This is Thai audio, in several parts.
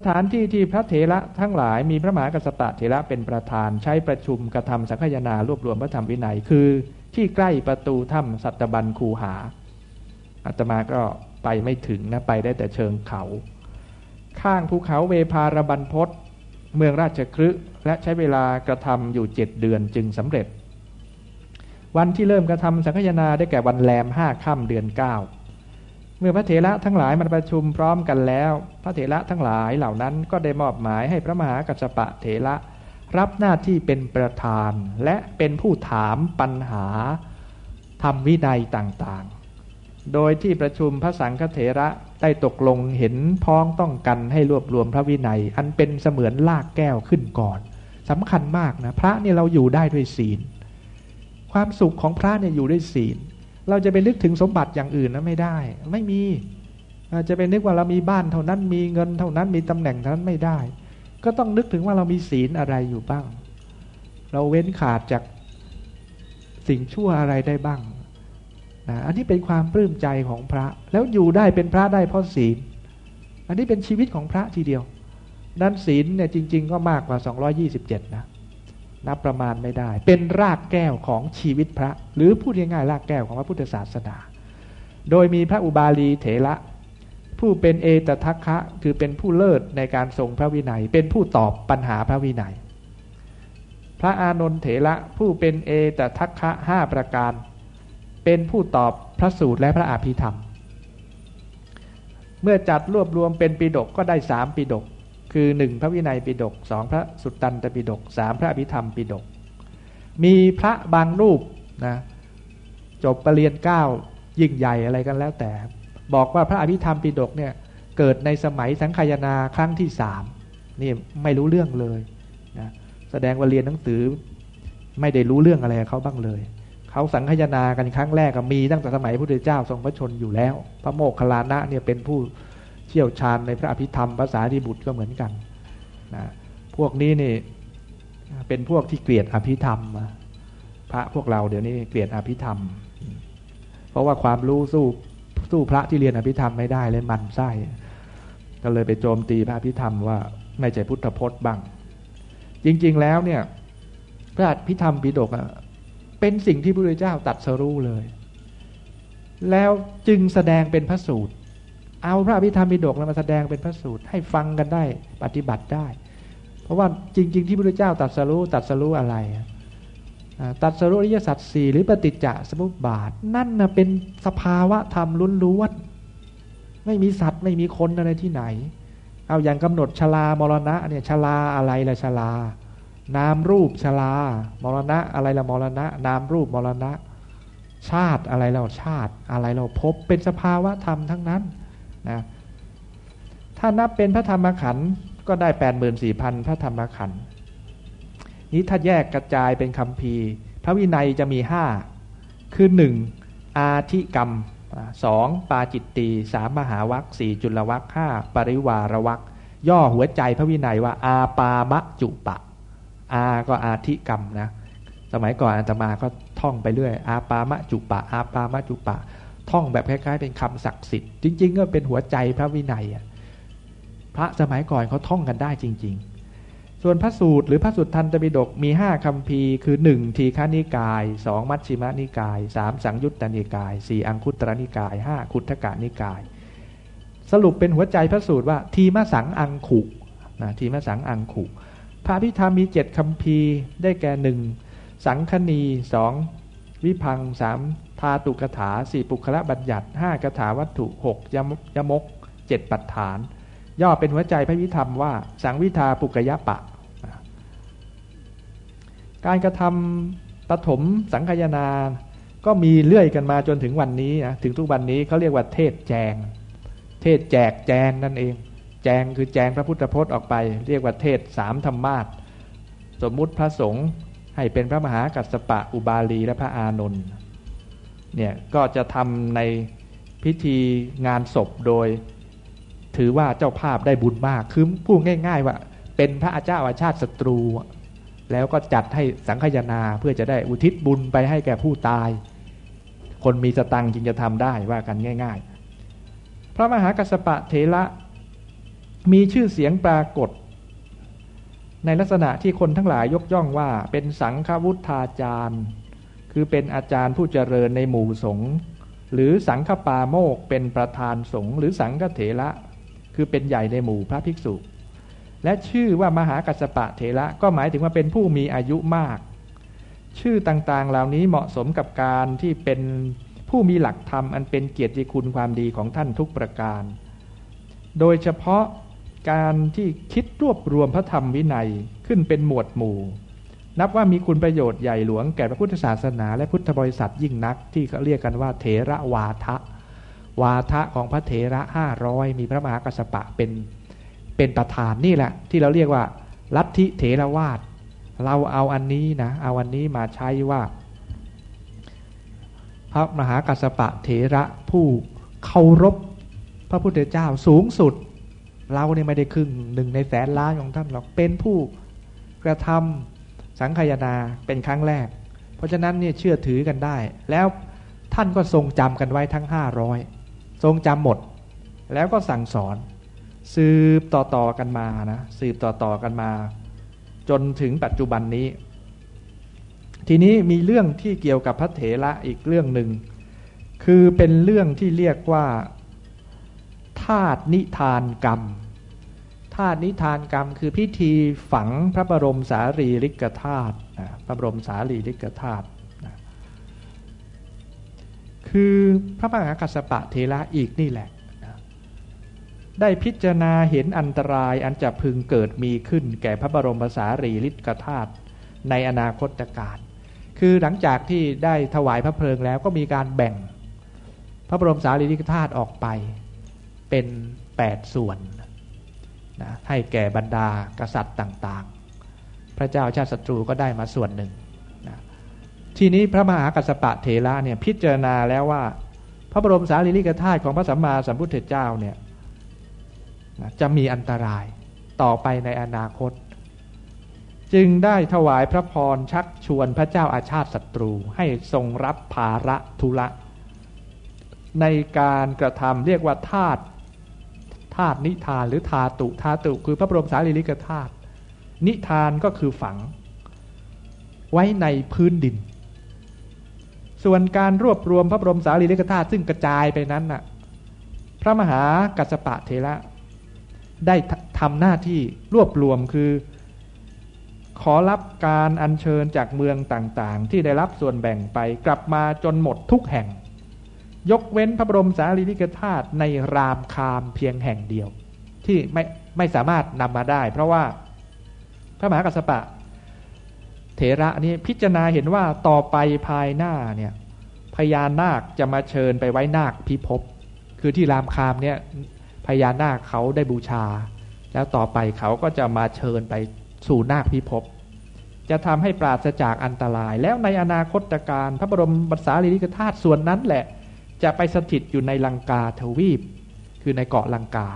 สถานที่ที่พระเถระทั้งหลายมีพระมหากัสปะเถระเป็นประธานใช้ประชุมกระทำสังฆยนารวบรวมพระธรรมวินัย คือที่ใกล้ประตูถ้ำสัตบันคูหาอาตมาก็ไปไม่ถึงนะไปได้แต่เชิงเขา ข้างภูเขาเวพารบันพศเมืองราชครึและใช้เวลากระทำอยู่เจ็ดเดือนจึงสำเร็จ วันที่เริ่มกระทำสังฆยนาได้แก่วันแรมห้าค่ำเดือนเก้า เมื่อพระเถระทั้งหลายมาประชุมพร้อมกันแล้ว พระเถระทั้งหลายเหล่านั้นก็ได้มอบหมายให้พระมหากัสปะเถระรับหน้าที่เป็นประธานและเป็นผู้ถามปัญหาทำวินัยต่างๆ โดยที่ประชุมพระสังฆเถระได้ตกลงเห็นพ้องต้องกันให้รวบรวมพระวินัย อันเป็นเสมือนลากแก้วขึ้นก่อนสำคัญมากนะ พระเนี่ยเราอยู่ได้ด้วยศีล ความสุขของพระเนี่ยอยู่ด้วยศีล เราจะไปนึกถึงสมบัติอย่างอื่นนะไม่ได้ ไม่มีจะไปนึกว่าเรามีบ้านเท่านั้นมีเงินเท่านั้นมีตำแหน่งเท่านั้นไม่ได้ ก็ต้องนึกถึงว่าเรามีศีลอะไรอยู่บ้าง เราเว้นขาดจากสิ่งชั่วอะไรได้บ้างนะอันนี้เป็นความปลื้มใจของพระ แล้วอยู่ได้เป็นพระได้เพราะศีล อันนี้เป็นชีวิตของพระทีเดียวด้านศีลเนี่ยจริง ๆ ก็มากกว่า 227 นะ นับประมาณไม่ได้ เป็นรากแก้วของชีวิตพระ หรือพูดง่ายๆรากแก้วของพระพุทธศาสนา โดยมีพระอุบาลีเถระผู้เป็นเอตทัคคะคือเป็นผู้เลิศในการทรงพระวินัย เป็นผู้ตอบปัญหาพระวินัย พระอานนท์เถระผู้เป็นเอตทัคคะห้าประการ เป็นผู้ตอบพระสูตรและพระอภิธรรม เมื่อจัดรวบรวมเป็นปิดกก็ได้สามปิดก คือหนึ่งพระวินัยปิฎกสองพระสุตตันตปิฎกสามพระอภิธรรมปิฎกมีพระบางรูปนะจบปรริญญาเก้ายิ่งใหญ่อะไรกันแล้วแต่ บอกว่าพระอภิธรรมปิฎกเนี่ยเกิดในสมัยสังขยาครั้งที่สามนี่ไม่รู้เรื่องเลยนะแสดงว่าเรียนหนังสือไม่ได้รู้เรื่องอะไรเขาบ้างเลย เขาสังขยากันครั้งแรกก็มีตั้งแต่สมัยพระพุทธเจ้าทรงพระชนอยู่แล้ว พระโมคคัลลานะเนี่ยเป็นผู้ เชี่ยวชาญในพระอภิธรรมภาษาที่บุตรก็เหมือนกันนะพวกนี้นี่เป็นพวกที่เกลียดอภิธรรม พระพวกเราเดี๋ยวนี้เกลียดอภิธรรม เพราะว่าความรู้สู้สู้พระที่เรียนอภิธรรมไม่ได้เลยมันไส้ก็เลยไปโจมตีพระอภิธรรมว่าไม่ใช่พุทธพจน์บ้าง จริง ๆ แล้วเนี่ยพระอภิธรรมปิฎกเป็นสิ่งที่พระพุทธเจ้าตัดสรู้เลย แล้วจึงแสดงเป็นพระสูตร เอาพระอภิธรรมปิฎกมาแสดงเป็นพระสูตรให้ฟังกันได้ปฏิบัติได้ เพราะว่าจริง ๆ ที่พระพุทธเจ้าตัดสรู้ตัดสรู้อะไรตัดสรู้อริยสัจสี่หรือปฏิจจสมุปบาท นั่นนะเป็นสภาวะธรรมล้วนๆไม่มีสัตว์ไม่มีคนอะไรที่ไหน เอาอย่างกำหนดชลามรณะเนี่ยชลาอะไรละชลา นามรูปชลามรณะอะไรละมรณะ นามรูปมรณะ ชาติอะไรเราชาติอะไรเราพบเป็นสภาวะธรรมทั้งนั้น นะถ้านับเป็นพระธรรมขันธ์ก็ได้แปดหมื่นสี่พันพระธรรมขันธ์นี้ถ้าแยกกระจายเป็นคำพีพระวินัยจะมีห้าคือหนึ่งอาธิกรรมสองปาจิตตีสามมหาวัคสี่จุลวัคห้าปริวารวัคย่อหัวใจพระวินัยว่าอาปามะจุปะ อาก็อาธิกรรมนะสมัยก่อนอาตมาก็ท่องไปเรื่อย อาปามะจุปะ อาปามะจุปะ ท่องแบบคล้ายๆ เป็นคำศักดิ์สิทธิ์ จริง ๆ ก็เป็นหัวใจพระวินัยอะพระสมัยก่อนเขาท่องกันได้จริง ๆ ส่วนพระสูตรหรือพระสุตทันตปิฎกมีห้าคำพีคือหนึ่งทีฆานิกายสองมัชชิมานิกายสามสังยุตตนิกายสี่อังคุตรนิกายห้าคุถกานิกาย สรุปเป็นหัวใจพระสูตรว่าทีมะสังอังขุนะทีมะสังอังขุพระพิธรรมมีเจ็ดคำพีได้แก่หนึ่งสังคณีสอง วิพังสามธาตุกถาสี่ปุคละบัญญัติห้ากถาวัตถุหกยมยมกเจ็ดปัฏฐาน ย่อเป็นหัวใจพระวิธรรมว่า สังวิทาปุกยะปะ การกระทำปฐมสังขยานา ก็มีเลื่อยกันมาจนถึงวันนี้นะถึงทุกวันนี้เขาเรียกว่าเทศแจง เทศแจกแจงนั่นเอง แจงคือแจงพระพุทธพจน์ออกไป เรียกว่าเทศสามธรรมาสสมมุติพระสงฆ์ ให้เป็นพระมหากัสสปะอุบาลีและพระอานนท์เนี่ยก็จะทำในพิธีงานศพโดย ถือว่าเจ้าภาพได้บุญมาก คือพูดง่าย ๆ ว่า เป็นพระอาเจ้าอาชาติศัตรู แล้วก็จัดให้สังฆยนาเพื่อจะได้อุทิศบุญไปให้แก่ผู้ตาย คนมีสตังจึงจะทำได้ว่ากันง่าย ๆ พระมหากัสปะเถระมีชื่อเสียงปรากฏ ในลักษณะที่คนทั้งหลายยกย่องว่าเป็นสังฆวุฒาจารย์ คือเป็นอาจารย์ผู้เจริญในหมู่สงฆ์หรือสังฆปาโมกเป็นประธานสงฆ์หรือสังฆเถระคือเป็นใหญ่ในหมู่พระภิกษุ และชื่อว่ามหากัสปะเถระก็หมายถึงว่าเป็นผู้มีอายุมาก ชื่อต่างๆเหล่านี้เหมาะสมกับการที่เป็นผู้มีหลักธรรมอันเป็นเกียรติคุณความดีของท่านทุกประการ โดยเฉพาะ การที่คิดรวบรวมพระธรรมวินัยขึ้นเป็นหมวดหมู่ นับว่ามีคุณประโยชน์ใหญ่หลวงแก่พระพุทธศาสนา และพุทธบริษัทยิ่งนักที่เขาเรียกกันว่าเถระวาทะ วาทะของพระเถระห้าร้อยมีพระมหากัสปะเป็นเป็นประธานนี่แหละ ที่เราเรียกว่า ลัทธิเถรวาท เราเอาอันนี้นะเอาอันนี้มาใช้ว่า พระมหากัสปะเถระผู้เคารพพระพุทธเจ้าสูงสุด เราเนี่ยไม่ได้ครึ่งหนึ่งในแสนล้านของท่านหรอกเป็นผู้กระทำสังขยาเป็นครั้งแรก เพราะฉะนั้นเนี่ยเชื่อถือกันได้ แล้วท่านก็ทรงจำกันไว้ทั้งห้าร้อยทรงจำหมด แล้วก็สั่งสอน สืบต่อๆกันมานะสืบต่อๆกันมา จนถึงปัจจุบันนี้ ทีนี้มีเรื่องที่เกี่ยวกับพระเถระอีกเรื่องหนึ่งคือเป็นเรื่องที่เรียกว่า ธาตุนิทานกรรมธาตุนิทานกรรมคือพิธีฝังพระบรมสารีริกธาตุพระบรมสารีริกธาตุคือพระมหากัสปะเทระอีกนี่แหละได้พิจารณาเห็นอันตรายอันจะพึงเกิดมีขึ้น แก่พระบรมสารีริกธาตุในอนาคตการคือหลังจากที่ได้ถวายพระเพลิงแล้วก็มีการแบ่ง พระบรมสารีริกธาตุออกไป เป็นแปดส่วนนะให้แก่บรรดากษัตริย์ต่างๆ พระเจ้าชาติศัตรูก็ได้มาส่วนหนึ่งนะทีนี้พระมหากัสปะเถระเนี่ยพิจารณาแล้วว่า พระบรมสารีริกธาตุของพระสัมมาสัมพุทธเจ้าเนี่ยนะจะมีอันตรายต่อไปในอนาคต จึงได้ถวายพระพรชักชวนพระเจ้าอาชาติศัตรูให้ทรงรับภาระทุละในการกระทำเรียกว่าธาตุ ธาตุนิทานหรือธาตุธาตุคือพระบรมสารีริกธาตุนิทานก็คือฝัง ไว้ในพื้นดิน ส่วนการรวบรวมพระบรมสารีริกธาตุซึ่งกระจายไปนั้นน่ะพระมหากัสปะเทระได้ทำหน้าที่รวบรวมคือ ขอรับการอัญเชิญจากเมืองต่างๆ ที่ได้รับส่วนแบ่งไปกลับมาจนหมดทุกแห่ง ยกเว้นพระบรมสารีริกธาตุในรามคามเพียงแห่งเดียว ที่ไม่ไม่สามารถนำมาได้ เพราะว่าพระมหากัสปะ เถระนี้พิจารณาเห็นว่าต่อไปภายหน้าเนี่ยพญานาคจะมาเชิญไปไว้นาคพิภพคือที่รามคามเนี่ยพญานาคเขาได้บูชา แล้วต่อไปเขาก็จะมาเชิญไปสู่นาคพิภพจะทำให้ปราศจากอันตราย แล้วในอนาคตการพระบรมบัษาลีริกธาตุส่วนนั้นแหละ จะไปสถิตอยู่ในลังกาทวีป คือในเกาะลังกา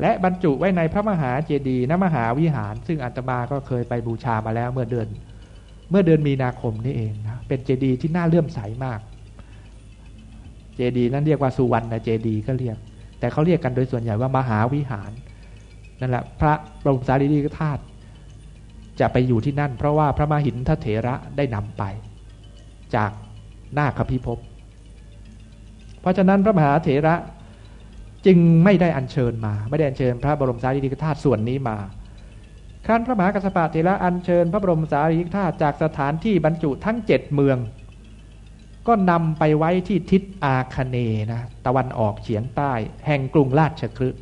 และบรรจุไว้ในพระมหาเจดีย์นมหาวิหาร ซึ่งอัตมาก็เคยไปบูชามาแล้วเมื่อเดือน เมื่อเดือนมีนาคมนี่เองนะเป็นเจดีย์ที่น่าเลื่อมใสมาก เจดีย์นั้นเรียกว่าสุวรรณเจดีย์ก็เรียก แต่เขาเรียกกันโดยส่วนใหญ่ว่ามหาวิหารนั่นแหละพระบรมสารีริกธาตุจะไปอยู่ที่นั่น เพราะว่าพระมหินทเถระได้นำไป จากนาคพิภพ เพราะฉะนั้นพระมหาเถระจึงไม่ได้อัญเชิญมา ไม่ได้อัญเชิญพระบรมสารีริกธาตุส่วนนี้มาครั้นพระมหากัสปะเถระอัญเชิญพระบรมสารีริกธาตุจากสถานที่บรรจุทั้งเจ็ดเมือง ก็นำไปไว้ที่ทิศอาคเนนะตะวันออกเฉียงใต้ แห่งกรุงราชคฤห์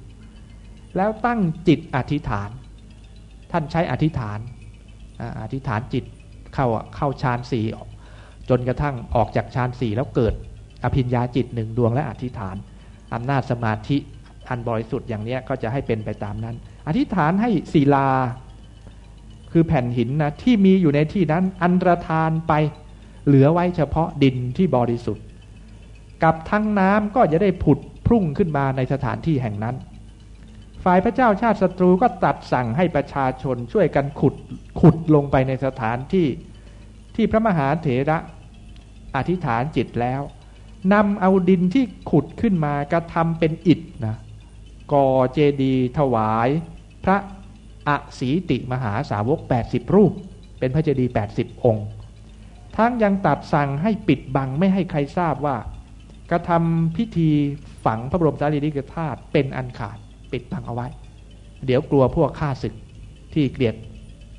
แล้วตั้งจิตอธิษฐาน ท่านใช้อธิษฐานอธิษฐานจิตเข้าเข้าฌานสี่จนกระทั่งออกจากฌานสี่แล้วเกิด อภิญญาจิตหนึ่งดวงและอธิษฐานอำนาจสมาธิอันบริสุทธิ์อย่างนี้ก็จะให้เป็นไปตามนั้น อธิษฐานให้ศีลา คือแผ่นหินนะที่มีอยู่ในที่นั้นอันตรธานไปเหลือไว้เฉพาะดินที่บริสุทธิ์ กับทั้งน้ำก็จะได้ผุดพุ่งขึ้นมาในสถานที่แห่งนั้น ฝ่ายพระเจ้าชาติศัตรูก็ตัดสั่งให้ประชาชนช่วยกันขุดขุดลงไปในสถานที่ที่พระมหาเถระอธิษฐานจิตแล้ว นำเอาดินที่ขุดขึ้นมากระทำเป็นอิฐนะก่อเจดีย์ถวายพระอสีติมหาสาวก 80 รูป เป็นพระเจดีย์80 องค์ ทั้งยังตัดสั่งให้ปิดบังไม่ให้ใครทราบว่ากระทำพิธีฝังพระบรมสารีริกธาตุเป็นอันขาดปิดบังเอาไว้ เดี๋ยวกลัวพวกข้าศึกที่เกลียด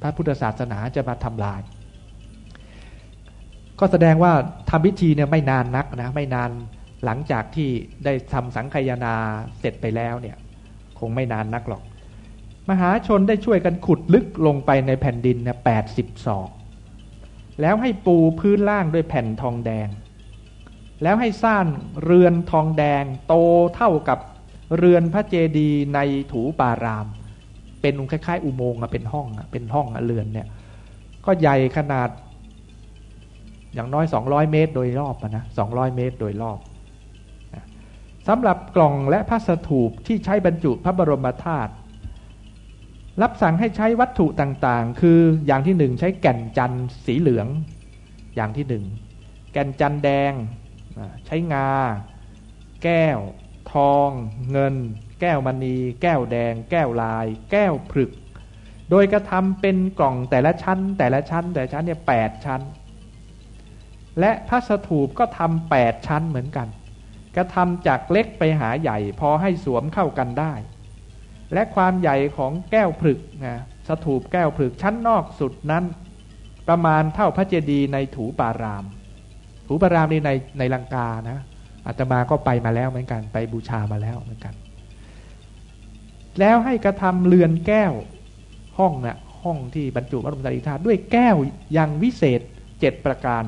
พระพุทธศาสนาจะมาทำลาย ก็แสดงว่าทำพิธีเนี่ยไม่นานนักนะไม่นานหลังจากที่ได้ทำสังคายนาเสร็จไปแล้วเนี่ย คงไม่นานนักหรอก มหาชนได้ช่วยกันขุดลึกลงไปในแผ่นดินเนี่ยแปดสิบศอกแล้วให้ปูพื้นล่างด้วยแผ่นทองแดง แล้วให้สร้างเรือนทองแดงโตเท่ากับเรือนพระเจดีย์ในถูปาราม เป็นคล้ายๆ อุโมงค์เป็นห้องเป็นห้องเรือนเนี่ย ก็ใหญ่ขนาด อย่างน้อยสองร้อยเมตรโดยรอบนะสองร้อยเมตรโดยรอบสำหรับกล่องและพระสถูปที่ใช้บรรจุพระบรมธาตุรับสั่งให้ใช้วัตถุต่างๆ คืออย่างที่หนึ่งใช้แก่นจันทร์สีเหลือง อย่างที่หนึ่งแก่นจันทร์แดงใช้งา แก้ว ทอง เงิน แก้วมณี แก้วแดง แก้วลาย แก้วผึก โดยกระทำเป็นกล่องแต่ละชั้น แต่ละชั้น แต่ละชั้นเนี่ยแปดชั้น และพระสถูปก็ทำแปดชั้นเหมือนกัน กระทำจากเล็กไปหาใหญ่พอให้สวมเข้ากันได้ และความใหญ่ของแก้วผึกนะสถูปแก้วผึกชั้นนอกสุดนั้น ประมาณเท่าพระเจดีย์ในถูปาราม ถูปารามนี่ในในลังกานะอาตมาก็ไปมาแล้วเหมือนกันไปบูชามาแล้วเหมือนกัน แล้วให้กระทำเรือนแก้วห้องนะ่ะห้องที่บรรจุพระบรมสารีริกธาตุด้วยแก้วอย่างวิเศษเจ็ดประการ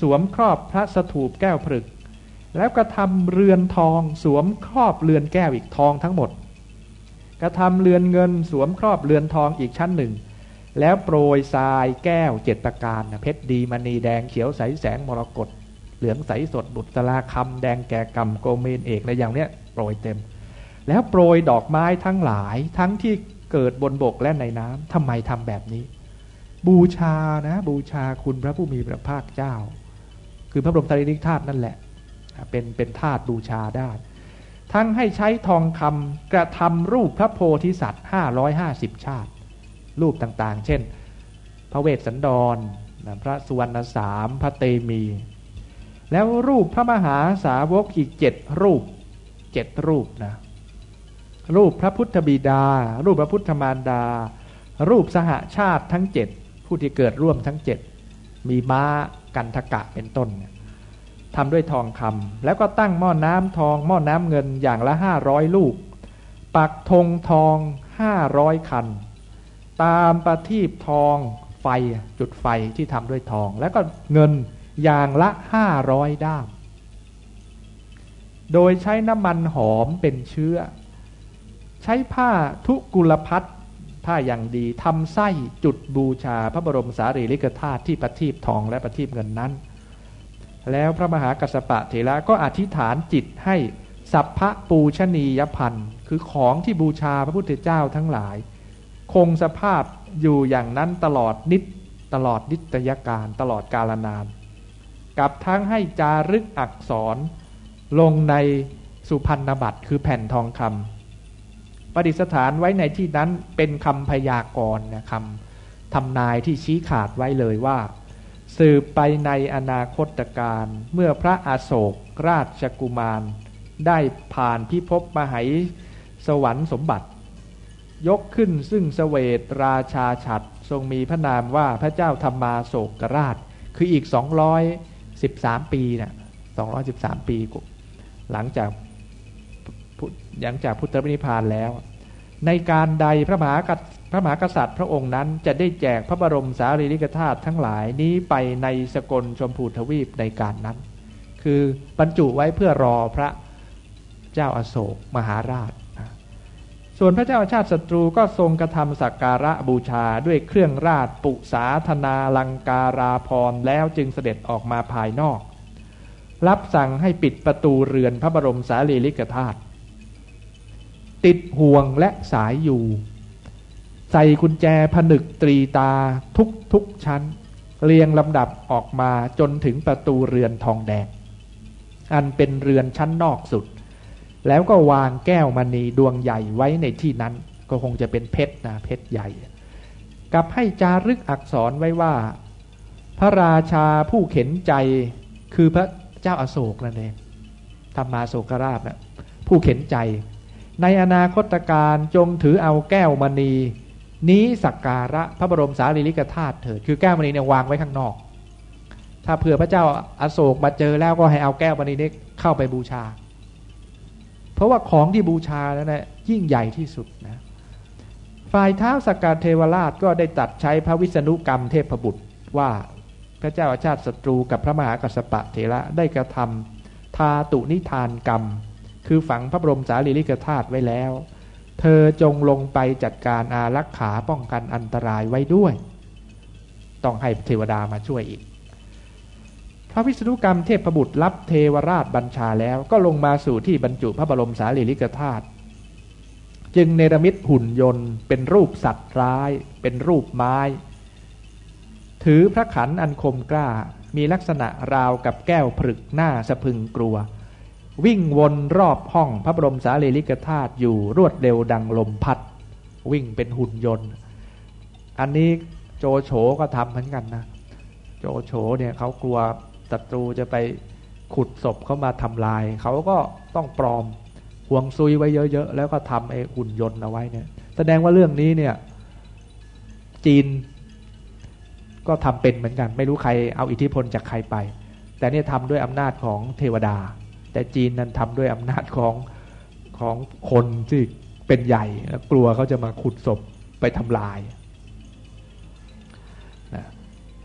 สวมครอบพระสถูปแก้วผลึก แล้วกระทำเรือนทองสวมครอบเรือนแก้วอีกทองทั้งหมด กระทำเรือนเงินสวมครอบเรือนทองอีกชั้นหนึ่ง แล้วโปรยทรายแก้วเจ็ดประการเพชรดีมณีแดงเขียวใสแสงมรกตเหลืองใสสดบุตรลาคำแดงแก่กำโกเมนเอกในอย่างเนี้ยโปรยเต็ม แล้วโปรยดอกไม้ทั้งหลายทั้งที่เกิดบนบกและในน้ำทำไมทำแบบนี้ บูชานะ บูชาคุณพระผู้มีพระภาคเจ้า คือพระบรมสารีริกธาตุนั่นแหละ เป็นเป็นธาตุบูชาได้ ทั้งให้ใช้ทองคำกระทำรูปพระโพธิสัตว์ห้าร้อยห้าสิบชาติ รูปต่างๆ เช่น พระเวสสันดร พระสุวรรณสาม พระเตมี แล้วรูปพระมหาสาวกอีกเจ็ดรูปเจ็ดรูปนะรูปพระพุทธบิดา รูปพระพุทธมารดา รูปสหาชาติทั้งเจ็ดผู้ที่เกิดร่วมทั้งเจ็ดมีม้า กันทกะเป็นต้นทำด้วยทองคำแล้วก็ตั้งหม้อน้ำทอง หม้อน้ำเงินอย่างละห้าร้อยลูก ปักธงทองห้าร้อยคัน ตามประทีปทองไฟจุดไฟที่ทำด้วยทอง แล้วก็เงินอย่างละห้าร้อยด้าม โดยใช้น้ำมันหอมเป็นเชื้อ ใช้ผ้าทุกุลพัด ผ้าอย่างดีทำไส้จุดบูชาพระบรมสารีริกธาตุที่ประทีปทองและประทีปเงินนั้น แล้วพระมหากัสปะเถระก็อธิษฐานจิตให้สัพพะปูชนียพันธ์คือของที่บูชาพระพุทธเจ้าทั้งหลาย คงสภาพอยู่อย่างนั้นตลอดนิดตลอดนิตยการตลอดกาลนาน กับทั้งให้จารึกอักษรลงในสุพรรณบัตรคือแผ่นทองคำ ประดิษฐานไว้ในที่นั้นเป็นคำพยากรณ์นะคำทำนายที่ชี้ขาดไว้เลยว่า สืบไปในอนาคตการเมื่อพระอาโศกราชกุมาร ได้ผ่านพิภพมหายสวรรค์สมบัติ ยกขึ้นซึ่งสเสวตราชาฉัดทรงมีพระนามว่าพระเจ้าธรรมาโศกราช คืออีก 213 ปีนะ213 ปี หลังจาก หลังจากพุทธนิพพานแล้ว ในการใดพระมหากพระมหากษัตริย์พระองค์นั้นจะได้แจกพระบรมสารีริกธาตุทั้งหลายนี้ไปในสกลชมพูทวีปในการนั้น คือบรรจุไว้เพื่อรอพระเจ้าอาโศกมหาราช ส่วนพระเจ้าชาติศัตรูก็ทรงกระทำสักการะบูชาด้วยเครื่องราชปุสาธนาลังการาพรแล้วจึงเสด็จออกมาภายนอก รับสั่งให้ปิดประตูเรือนพระบรมสารีริกธาตุ ติดห่วงและสายอยู่ ใส่กุญแจผนึกตรีตาทุกทุกชั้น เรียงลำดับออกมาจนถึงประตูเรือนทองแดง อันเป็นเรือนชั้นนอกสุด แล้วก็วางแก้วมณีดวงใหญ่ไว้ในที่นั้น ก็คงจะเป็นเพชรนะเพชรใหญ่ กับให้จารึกอักษรไว้ว่า พระราชาผู้เข็นใจคือพระเจ้าอาโศกนั่นเองธรรมาโศกราชนะผู้เข็นใจ ในอนาคตการจงถือเอาแก้วมณี นี้สักการะพระบรมสารีริกธาตุเถิดคือแก้วมณีเนี่ยวางไว้ข้างนอก ถ้าเผื่อพระเจ้าอาโศกมาเจอแล้วก็ให้เอาแก้วมณีนี้เข้าไปบูชา เพราะว่าของที่บูชาแล้วนะยิ่งใหญ่ที่สุดนะฝ่ายเท้าสกการเทวราชก็ได้ตัดใช้พระวิษณุกรรมเทพบุตรว่าพระเจ้าอาชาติศัตรูกับพระมหากัสปะเถระได้กระทำทาตุนิทานกรรม คือฝังพระบรมสารีริกธาตุไว้แล้ว เธอจงลงไปจัดการอารักขาป้องกันอันตรายไว้ด้วย ต้องให้เทวดามาช่วยอีก พระวิษณุกรรมเทพบุตรรับเทวราชบัญชาแล้วก็ลงมาสู่ที่บรรจุพระบรมสารีริกธาตุจึงเนรมิตหุ่นยนต์เป็นรูปสัตว์ร้าย เป็นรูปไม้ ถือพระขันอันคมกล้ามีลักษณะราวกับแก้วผลึกหน้าสะพึงกลัว วิ่งวนรอบห้องพระบรมสารีริกธาตุอยู่รวดเร็วดังลมพัด วิ่งเป็นหุ่นยนต์ อันนี้โจโฉก็ทำเหมือนกันนะ โจโฉเนี่ยเขากลัวศัตรูจะไปขุดศพเขามาทำลาย เขาก็ต้องปลอมห่วงซุยไว้เยอะๆ แล้วก็ทำไอ้หุ่นยนต์เอาไว้เนี่ย แสดงว่าเรื่องนี้เนี่ย จีนก็ทำเป็นเหมือนกัน ไม่รู้ใครเอาอิทธิพลจากใครไป แต่เนี่ยทำด้วยอำนาจของเทวดา แต่จีนนั้นทำด้วยอำนาจของของคนที่เป็นใหญ่กลัวเขาจะมาขุดศพไปทำลายนะ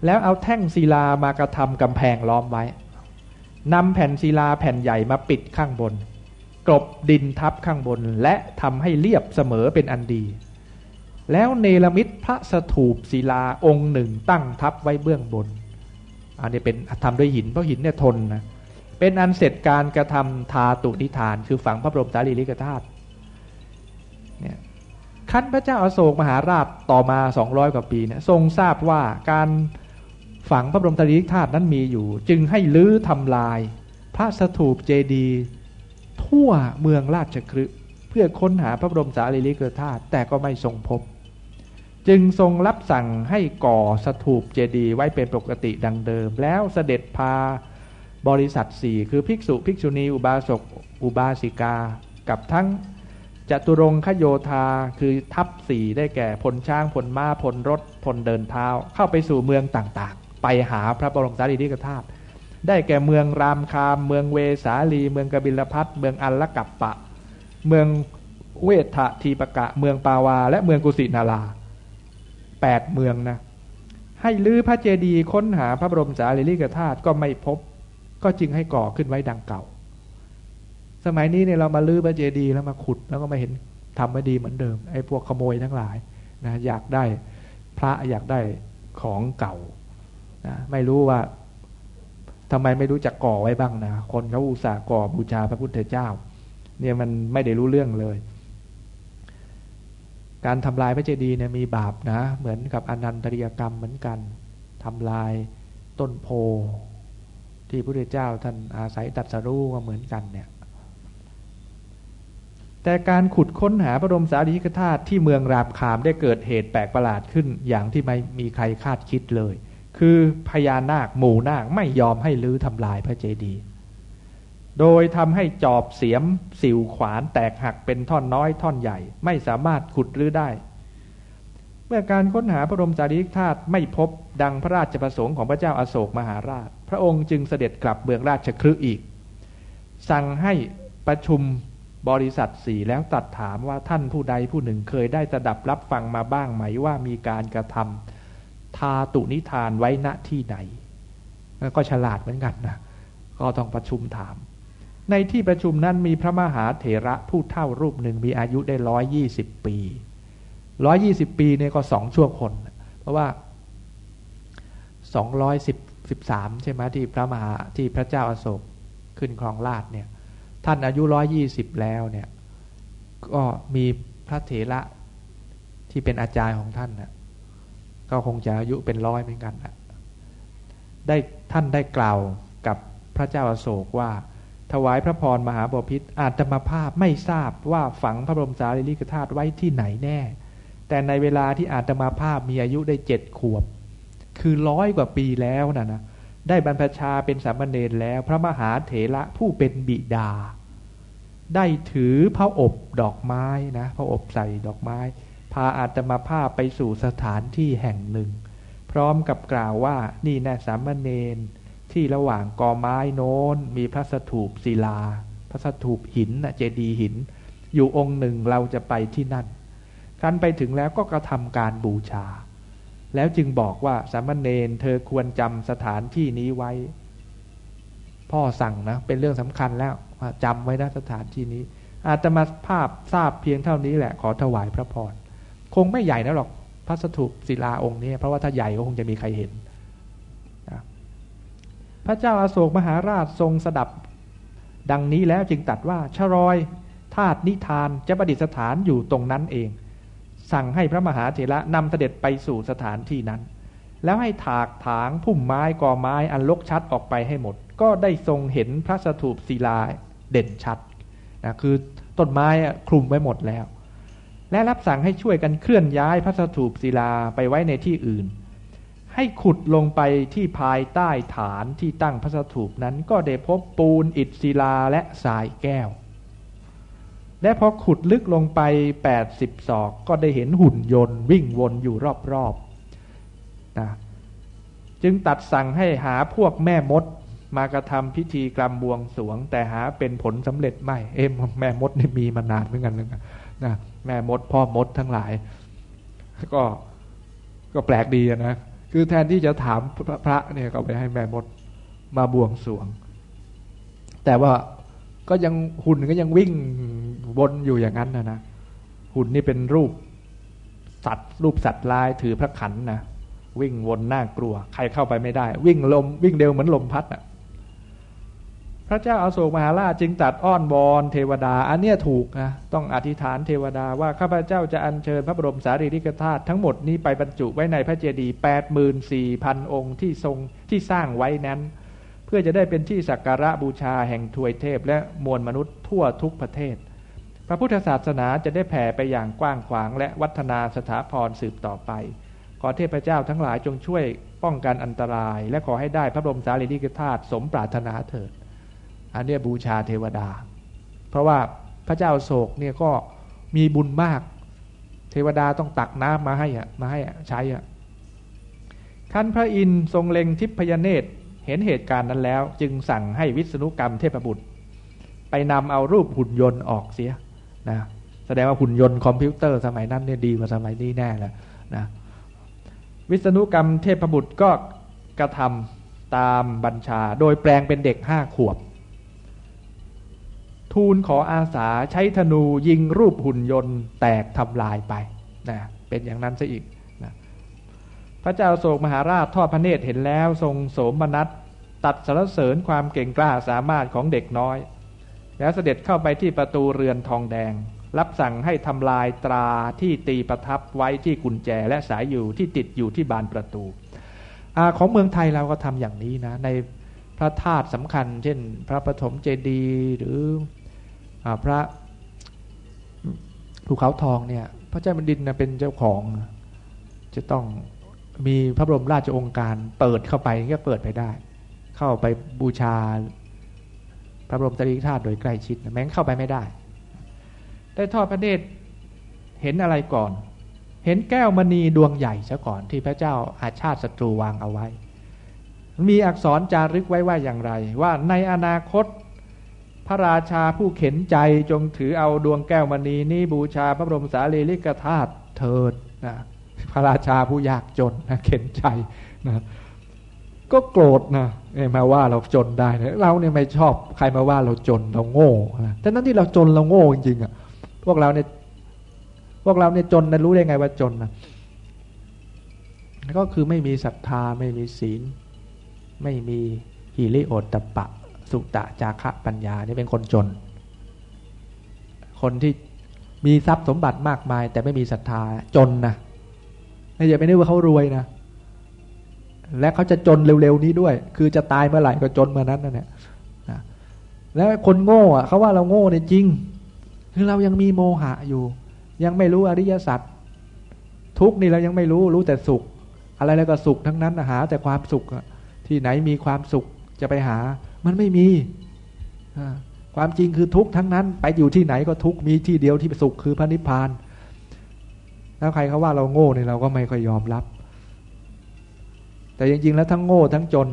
แล้วเอาแท่งศิลามากระทำกำแพงล้อมไว้นำแผ่นศิลาแผ่นใหญ่มาปิดข้างบน กลบดินทับข้างบนและทำให้เรียบเสมอเป็นอันดี แล้วเนรมิตพระสถูปศิลาองค์หนึ่งตั้งทับไว้เบื้องบนอันนี้เป็นทำด้วยหินเพราะหินเนี่ยทนนะ เป็นอันเสร็จการกระทำทาตุนิทาน คือฝังพระบรมสารีริกธาตุเนี่ยขั้นพระเจ้าอาโศกมหาราชต่อมาสองร้อยกว่าปีเนี่ยทรงทราบว่าการฝังพระบรมสารีริกธาตุนั้นมีอยู่ จึงให้ลื้อทำลาย พระสถูปเจดีย์ทั่วเมืองราชคฤห์เพื่อค้นหาพระบรมสารีริกธาตุแต่ก็ไม่ทรงพบ จึงทรงรับสั่งให้ก่อสถูปเจดีย์ไว้เป็นปกติดังเดิม แล้วเสด็จพา บริษัทสี่คือภิกษุภิกษุณี อุบาสกอุบาสิกา กับทั้งจตุรงคโยธาคือทัพสี่ได้แก่พลช้างพลม้าพลรถพลเดินเท้า เข้าไปสู่เมืองต่างๆ ไปหาพระบรมสารีริกธาตุได้แก่เมืองรามคาม เมืองเวสาลี เมืองกบิลพัทเมืองอัลลกัปปะ เมืองเวทะทีปะกะ เมืองปาวา และเมืองกุสินาราแปดเมืองนะให้ลื้อพระเจดีย์ค้นหาพระบรมสารีริกธาตุก็ไม่พบ ก็จึงให้ก่อขึ้นไว้ดังเก่า สมัยนี้เนี่ยเรามาลื้อพระเจดีย์แล้วมาขุดแล้วก็ไม่เห็นทำไม่ดีเหมือนเดิมไอ้พวกขโมยทั้งหลายนะอยากได้พระอยากได้ของเก่านะไม่รู้ว่าทำไมไม่รู้จักก่อไว้บ้างนะคนเขาอุตส่าห์ก่อบูชาพระพุทธเจ้า เนี่ยมันไม่ได้รู้เรื่องเลย การทำลายพระเจดีย์เนี่ยมีบาปนะ เหมือนกับอนันตริยกรรมเหมือนกันทำลายต้นโพ ที่พระพุทธเจ้าท่านอาศัยตัดสรู้ก็เหมือนกันเนี่ยแต่การขุดค้นหาพระบรมสารีริกธาตุที่เมืองรามคามได้เกิดเหตุแปลกประหลาดขึ้นอย่างที่ไม่มีใครคาดคิดเลย คือพญานาคหมู่นาคไม่ยอมให้ลื้อทำลายพระเจดีย์โดยทำให้จอบเสียมสิวขวานแตกหักเป็นท่อนน้อยท่อนใหญ่ ไม่สามารถขุดรื้อได้ เมื่อการค้นหาพระบรมจารีกธาตุไม่พบดังพระราชประสงค์ของพระเจ้าอาโศกมหาราช พระองค์จึงเสด็จกลับเมืองราชคฤห์อีก สั่งให้ประชุมบริษัทสี่แล้วตัดถามว่าท่านผู้ใดผู้หนึ่งเคยได้สดับรับฟังมาบ้างไหมว่ามีการกระทำทาตุนิทานไว้ณที่ไหนก็ฉลาดเหมือนกันนะก็ต้องประชุมถาม ในที่ประชุมนั้นมีพระมหาเถระผู้เท่ารูปหนึ่งมีอายุได้ร้อยยี่สิบปีร้อยยี่สิบปีเนี่ยก็สองชั่วคน เพราะว่าสองร้อยสิบ สิบสามใช่ไหมที่พระมหาที่พระเจ้าอาโศกขึ้นครองราชเนี่ย ท่านอายุร้อยยี่สิบแล้วเนี่ย ก็มีพระเถระที่เป็นอาจารย์ของท่านนะก็คงจะอายุเป็นร้อยเหมือนกันนะได้ท่านได้กล่าวกับพระเจ้าอาโศกว่า ถวายพระพรมหาบพิษอาตมาภาพไม่ทราบว่าฝังพระบรมสารีริกธาตุไว้ที่ไหนแน่ แต่ในเวลาที่อาตมาภาพมีอายุได้เจ็ดขวบ คือร้อยกว่าปีแล้วนะนะได้บรรพชาเป็นสามเณรแล้ว พระมหาเถระผู้เป็นบิดา ได้ถือพระอบดอกไม้นะพระอบใส่ดอกไม้ พาอาตมาภาพไปสู่สถานที่แห่งหนึ่ง พร้อมกับกล่าวว่านี่แน่สามเณรที่ระหว่างกอไม้โน้น มีพระสถูปศิลา พระสถูปหินนะเจดีหิน อยู่องค์หนึ่งเราจะไปที่นั่นครั้นไปถึงแล้วก็กระทำการบูชา แล้วจึงบอกว่าสามเณรเธอควรจำสถานที่นี้ไว้ พ่อสั่งนะเป็นเรื่องสำคัญแล้วจำไว้นะสถานที่นี้ อาตมาภาพทราบเพียงเท่านี้แหละขอถวายพระพรคงไม่ใหญ่นะหรอกพระสถูปศิลาองค์นี้ เพราะว่าถ้าใหญ่ก็คงจะมีใครเห็นพระเจ้าอาโศกมหาราชทรงสดับ ดังนี้แล้วจึงตัดว่าชรอยธาตุนิทานจะประดิษฐานอยู่ตรงนั้นเอง สั่งให้พระมหาเถระนำเสด็จไปสู่สถานที่นั้น แล้วให้ถากถางพุ่มไม้กอไม้อันลกชัดออกไปให้หมด ก็ได้ทรงเห็นพระสถูปศิลาเด่นชัดนะคือต้นไม้คลุมไว้หมดแล้ว และรับสั่งให้ช่วยกันเคลื่อนย้ายพระสถูปศิลาไปไว้ในที่อื่น ให้ขุดลงไปที่ภายใต้ฐานที่ตั้งพระสถูปนั้นก็ได้พบปูนอิฐศิลาและทรายแก้ว และพอขุดลึกลงไปแปดสิบศอกก็ได้เห็นหุ่นยนต์วิ่งวนอยู่รอบๆนะจึงตัดสั่งให้หาพวกแม่มดมากระทำพิธีกรรมบวงสวง แต่หาเป็นผลสำเร็จไม่เอ็มแม่มดนี่มีมานานเหมือนกันนะนะแม่มดพ่อมดทั้งหลาย ก็ก็แปลกดีนะ คือแทนที่จะถามพระเนี่ยก็ไปให้แม่มดมาบวงสวง แต่ว่า ก็ยังหุ่นก็ยังวิ่งวนอยู่อย่างนั้นนะนะหุ่นนี่เป็นรูปสัตว์ รูปสัตว์ลายถือพระขันนะวิ่งวนน่ากลัว ใครเข้าไปไม่ได้ วิ่งลมวิ่งเร็วเหมือนลมพัดอะพระเจ้าอาโศกมหาราชจึงตัดอ้อนบอนเทวดา อันเนี้ยถูกนะต้องอธิษฐานเทวดาว่าข้าพเจ้าจะอัญเชิญพระบรมสารีริกธาตุทั้งหมดนี้ไปบรรจุไว้ในพระเจดีย์แปดหมื่นสี่พันองค์ที่ทรงที่สร้างไว้นั้น เพื่อจะได้เป็นที่สักการะบูชาแห่งทวยเทพและมวลมนุษย์ทั่วทุกประเทศ พระพุทธศาสนาจะได้แผ่ไปอย่างกว้างขวางและวัฒนาสถาพรสืบต่อไป ขอเทพเจ้าทั้งหลายจงช่วยป้องกันอันตราย และขอให้ได้พระบรมสารีริกธาตุสมปรารถนาเถิด อันนี้บูชาเทวดา เพราะว่าพระเจ้าโศกเนี่ยก็มีบุญมาก เทวดาต้องตักน้ำมาให้อะมาให้ใช้อะขั้นพระอินทร์ทรงเล็งทิพยเนตร เห็นเหตุการณ์นั้นแล้ว จึงสั่งให้วิษณุกรรมเทพบุตร ไปนำเอารูปหุ่นยนต์ออกเสียนะแสดงว่าหุ่นยนต์คอมพิวเตอร์สมัยนั้นเนี่ยดีกว่าสมัยนี้แน่แล้วนะวิษณุกรรมเทพบุตรก็กระทำตามบัญชา โดยแปลงเป็นเด็กห้าขวบ ทูลขออาสาใช้ธนูยิงรูปหุ่นยนต์แตกทำลายไปนะเป็นอย่างนั้นซะอีก พระเจ้าโศกมหาราชทอดพระเนตรเห็นแล้วทรงโสมนัสตัดสรรเสริญความเก่งกล้าสามารถของเด็กน้อย แล้วเสด็จเข้าไปที่ประตูเรือนทองแดง รับสั่งให้ทำลายตราที่ตีประทับไว้ที่กุญแจและสายอยู่ที่ติดอยู่ที่บานประตูอของเมืองไทยเราก็ทำอย่างนี้นะ ในพระธาตุสำคัญ เช่น พระปฐมเจดีย์หรืออพระภูเขาทองเนี่ย พระเจ้าแผ่นดินเป็นเจ้าของจะต้อง มีพระบรมราชองค์การเปิดเข้าไปก็เปิดไปได้ เข้าไปบูชา พระบรมสารีริกธาตุโดยใกล้ชิดแม้งเข้าไปไม่ได้ ได้ทอดพระเนตรเห็นอะไรก่อน เห็นแก้วมณีดวงใหญ่ซะก่อนที่พระเจ้าอาชาติศัตรูวางเอาไว้ มีอักษรจารึกไว้ว่าอย่างไร ว่าในอนาคตพระราชาผู้เข็นใจจงถือเอาดวงแก้วมณีนี้บูชาพระบรมสารีริกธาตุเถิดนะ ระราชาผู้ยากจนนะเข็นใจนะก็โกรธนะมาว่าเราจนได้นะเราเนี่ยไม่ชอบใครมาว่าเราจนเราโง่นะแต่นั้นที่เราจนเราโง่จริงๆอะพวกเราเนี่ยพวกเราเนี่ยจนนะรู้ได้ไงว่าจนนะก็คือไม่มีศรัทธาไม่มีศีล ไม่มีฮิริโอตตปะ สุตะจาคะปัญญานี่เป็นคนจน คนที่มีทรัพย์สมบัติมากมาย แต่ไม่มีศรัทธาจนนะ อย่าไปนึกว่าเขารวยนะและเขาจะจนเร็วๆนี้ด้วย คือจะตายเมื่อไหร่ก็จนเมื่อนั้นนั่นแหละแล้วคนโง่อะเขาว่าเราโง่เนี่ยจริง คือเรายังมีโมหะอยู่ ยังไม่รู้อริยสัจทุกนี่เรายังไม่รู้รู้แต่สุข อะไรแล้วก็สุขทั้งนั้นหา แต่ความสุขที่ไหนมีความสุขจะไปหา มันไม่มีความจริงคือทุกทั้งนั้น ไปอยู่ที่ไหนก็ทุกมีที่เดียวที่สุขคือพระนิพพาน แล้วใครเขาว่าเราโง่เนี่ยเราก็ไม่ค่อยยอมรับ แต่จริงๆแล้วทั้งโง่ทั้งจน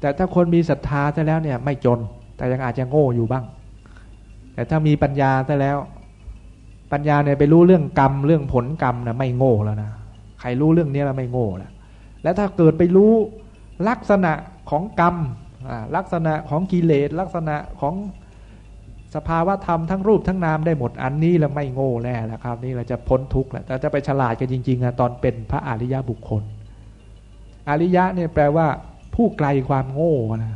แต่ถ้าคนมีศรัทธาซะแล้วเนี่ย ไม่จน แต่ยังอาจจะโง่อยู่บ้าง แต่ถ้ามีปัญญาซะแล้ว ปัญญาเนี่ยไปรู้เรื่องกรรมเรื่องผลกรรมนะไม่โง่แล้วนะใครรู้เรื่องนี้แล้วไม่โง่แล้วแล้วถ้าเกิดไปรู้ลักษณะของกรรมลักษณะของกิเลสลักษณะของ สภาวะธรรมทั้งรูปทั้งนามได้หมดอันนี้แล้วไม่โง่แน่แล้วครับ นี่เราจะพ้นทุกข์แหละแต่จะไปฉลาดกันจริงๆอะตอนเป็นพระอริยบุคคล อริยะเนี่ยแปลว่า ผู้ไกลความโง่นะ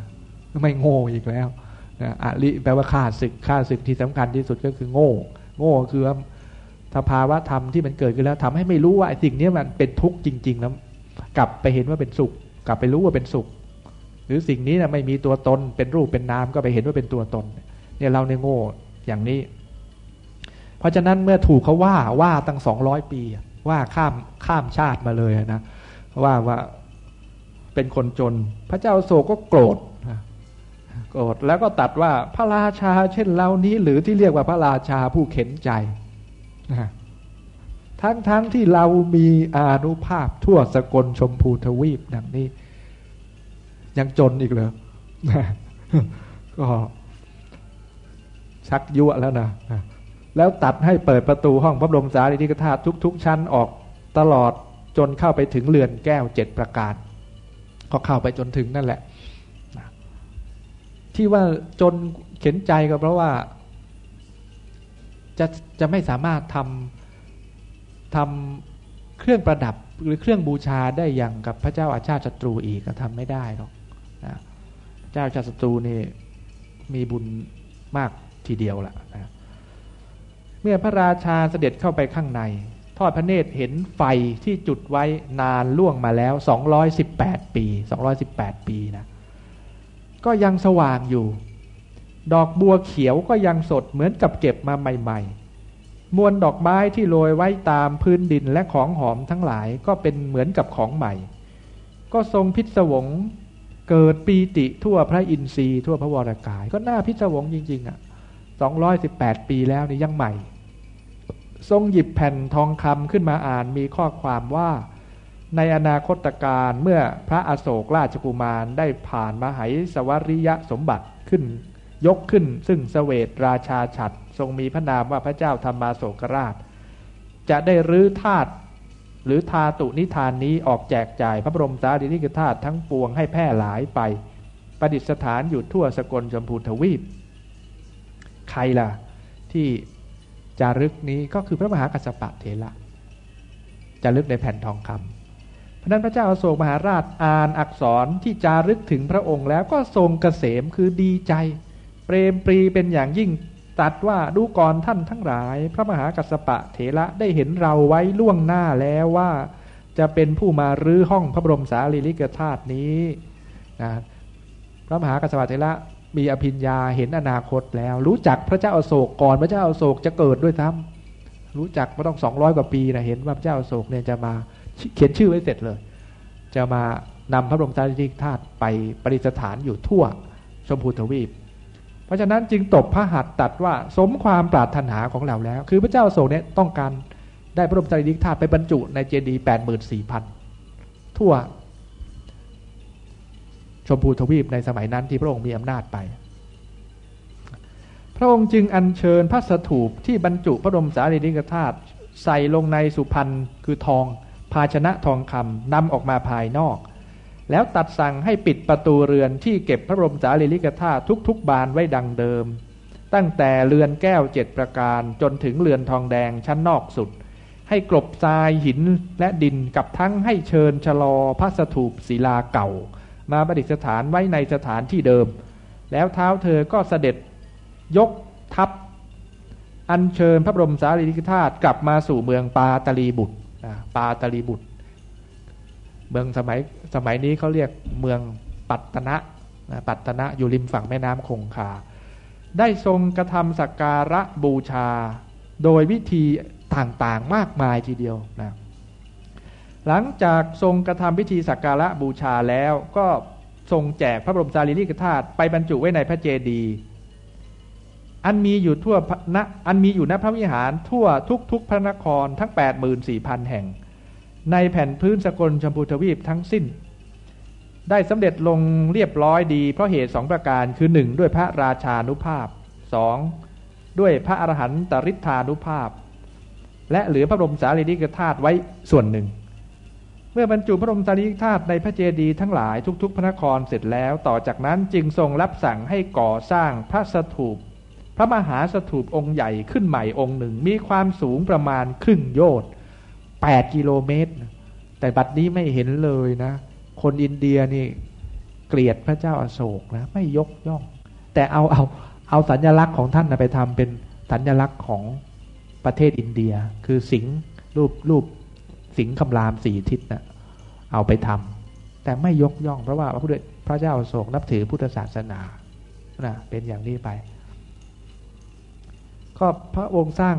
ไม่โง่อีกแล้วนะอริแปลว่าข้าศึกข้าศึกที่สำคัญที่สุดก็คือโง่ โง่คือสภาวะธรรมที่มันเกิดขึ้นแล้วทำให้ไม่รู้ว่าสิ่งนี้มันเป็นทุกข์จริง ๆ แล้ว กลับไปเห็นว่าเป็นสุข กลับไปรู้ว่าเป็นสุข หรือสิ่งนี้นะไม่มีตัวตนเป็นรูปเป็นนามก็ไปเห็นว่าเป็นตัวตนเเนี่ยเราเนี่ยโง่อย่างนี้ เพราะฉะนั้นเมื่อถูกเขาว่าว่าตั้งสองร้อยปี ว่าข้ามข้ามชาติมาเลยนะว่าว่าเป็นคนจน พระเจ้าโศกก็โกรธโกรธแล้วก็ตัดว่าพระราชาเช่นเรานี้ หรือที่เรียกว่าพระราชาผู้เข็นใจทั้งทั้งที่เรามีอานุภาพทั่วสกลชมพูทวีปดังนี้ ยังจนอีกเลยก็ ชักยั่วแล้วนะแล้วตัดให้เปิดประตูห้องพระบรมสารีริกธาตุทุก ๆ ชั้นออกตลอดจนเข้าไปถึงเรือนแก้วเจ็ดประการ ก็เข้าไปจนถึงนั่นแหละ ที่ว่าจนเข็นใจก็เพราะว่า จะจะไม่สามารถทำทำเครื่องประดับหรือเครื่องบูชาได้อย่างกับพระเจ้าอาชาติศัตรูอีกก็ทำไม่ได้หรอกนะเจ้าอาชาติศัตรูนี่มีบุญมาก ทีเดียวละนะเมื่อพระราชาเสด็จเข้าไปข้างใน ทอดพระเนตรเห็นไฟที่จุดไว้นานล่วงมาแล้ว 218 ปี 218 ปีนะก็ยังสว่างอยู่ ดอกบัวเขียวก็ยังสดเหมือนกับเก็บมาใหม่ ๆ มวลดอกไม้ที่โรยไว้ตามพื้นดินและของหอมทั้งหลายก็เป็นเหมือนกับของใหม่ ก็ทรงพิศวงเกิดปีติทั่วพระอินทรีย์ทั่วพระวรากาย ก็น่าพิศวงจริง ๆอะ่ะ 218 ปีแล้วนี่ยังใหม่ ทรงหยิบแผ่นทองคำขึ้นมาอ่านมีข้อความว่า ในอนาคตการเมื่อพระอโศกราชกุมารได้ผ่านมหายสวริยะสมบัติขึ้น ยกขึ้นซึ่งสเสวตราชาฉัดทรงมีพระนามว่าพระเจ้าธรรมาโศกราช จะได้รื้อธาตุหรือทาตุนิทานนี้ออกแจกจ่ายพระบรมสารีริกธาตุทั้งปวงให้แพร่หลายไป ประดิษฐานอยู่ทั่วสกลชมพูทวีป ใครล่ะ ที่จารึกนี้ก็คือพระมหากัสสปะเถระจารึกในแผ่นทองคำเพระนั้นพระเจ้าอโศกมหาราชอ่านอักษรที่จารึกถึงพระองค์แล้วก็ทรงเกษมคือดีใจ เปรมปรีเป็นอย่างยิ่งตัดว่าดูก่อนท่านทั้งหลาย พระมหากัสสปะเถระได้เห็นเราไว้ล่วงหน้าแล้วว่า จะเป็นผู้มารื้อห้องพระบรมสารีริกธาตุนี้นะพระมหากัสสปะเถระ มีอภิญญาเห็นอนาคตแล้ว รู้จักพระเจ้าอโศกก่อนพระเจ้าอโศกจะเกิดด้วยซ้ำรู้จักมาต้องสองร้อยกว่าปีนะเห็นว่าพระเจ้าอโศกเนี่ยจะมาเขียนชื่อไว้เสร็จเลย จะมานำพระบรมสารีริกธาตุไปประดิษฐานอยู่ทั่วชมพูทวีปราะฉะนั้นจึงตบพระหัตถ์ตัดว่าสมความปรารถนาของเราแล้ว คือพระเจ้าโศกเนี่ยต้องการได้พระบรมสารีริกธาตุไปบรรจุในเจดีย์แปดหมื่นสี่พันทั่ว มพูทวีปในสมัยนั้นที่พระองค์มีอำนาจไป พระองค์จึงอัญเชิญพระสถูปที่บรรจุพระบรมสารีริกธาตุใส่ลงในสุพรรณคือทอง ภาชนะทองคำนำออกมาภายนอก แล้วตัดสั่งให้ปิดประตูเรือนที่เก็บพระบรมสารีริกธาตุทุกๆ บานไว้ดังเดิม ตั้งแต่เรือนแก้วเจ็ดประการจนถึงเรือนทองแดงชั้นนอกสุดให้กลบทรายหินและดินกับทั้งให้เชิญชะลอพระสถูปศิลาเก่า มาประดิษฐานไว้ในสถานที่เดิม แล้วเท้าเธอก็เสด็จยกทัพ อัญเชิญพระบรมสารีริกธาตุกลับมาสู่เมืองปาตลีบุตรปาตลีบุตร เมืองสมัยสมัยนี้เขาเรียกเมืองปัตตนะปัตตนะอยู่ริมฝั่งแม่น้ำคงคา ได้ทรงกระทำสักการะบูชา โดยวิธีต่างๆมากมายทีเดียวนะ หลังจากทรงกระทำพิธีสักการะบูชาแล้วก็ทรงแจกพระบรมสารีริกธาตุไปบรรจุไว้ในพระเจดีย์อันมีอยู่ทั่วณอันมีอยู่ณพระวิหารทั่วทุกทุกพระนครทั้ง 84,000 แห่ง ในแผ่นพื้นสกลชมพูทวีปทั้งสิ้น ได้สำเร็จลงเรียบร้อยดีเพราะเหตุสองประการคือหนึ่งด้วยพระราชานุภาพสองด้วยพระอรหันตริธานุภาพ และเหลือพระบรมสารีริกธาตุไว้ส่วนหนึ่ง เมื่อบรรจุพระบรมสารีริกธาตุในพระเจดีย์ทั้งหลายทุก ๆ พระนครเสร็จแล้ว ต่อจากนั้นจึงทรงรับสั่งให้ก่อสร้างพระสถูป พระมหาสถูปองค์ใหญ่ขึ้นใหม่องค์หนึ่ง มีความสูงประมาณครึ่งโยชน์แปดกิโลเมตร แต่บัดนี้ไม่เห็นเลยนะ คนอินเดียนี่เกลียดพระเจ้าอาโศกนะไม่ยกย่อง แต่เอาเอาเอาสัญลักษณ์ของท่านไปทำเป็นสัญลักษณ์ของประเทศอินเดีย คือสิงรูปรูป สิงคำรามสี่ทิศนะเอาไปทำแต่ไม่ยกย่องเพราะว่าพระพุทธพระเจ้าอาโศกนับถือพุทธศาสนานะเป็นอย่างนี้ไป ก็พระองค์สร้าง